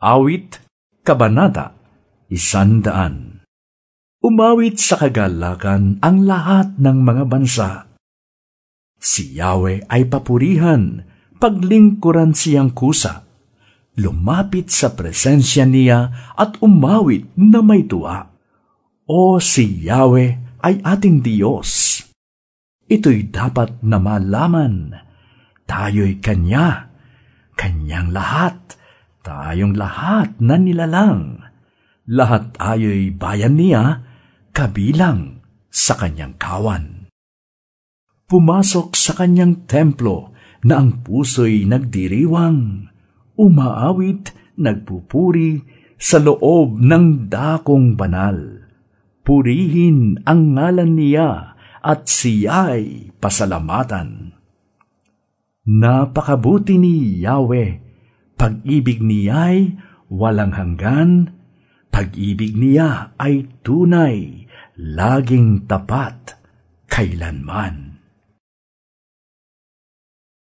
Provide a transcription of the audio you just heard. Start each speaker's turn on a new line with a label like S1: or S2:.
S1: Awit, Kabanata, Isandaan. Umawit sa kagalakan ang lahat ng mga bansa. Si Yahweh ay papurihan, paglingkuran siyang kusa. Lumapit sa presensya niya at umawit na may tuwa. O si Yahweh ay ating Diyos. Ito'y dapat na malaman. Tayo'y Kanya, Kanyang lahat, tayong lahat na nilalang. Lahat tayo'y bayan niya, kabilang sa Kanyang kawan pumasok sa kanyang templo na ang puso'y nagdiriwang, umaawit, nagpupuri sa loob ng dakong banal. Purihin ang ngalan niya at siya'y pasalamatan. Napakabuti ni Yahweh, pag-ibig niya'y walang hanggan, pag-ibig niya ay tunay, laging tapat, kailanman.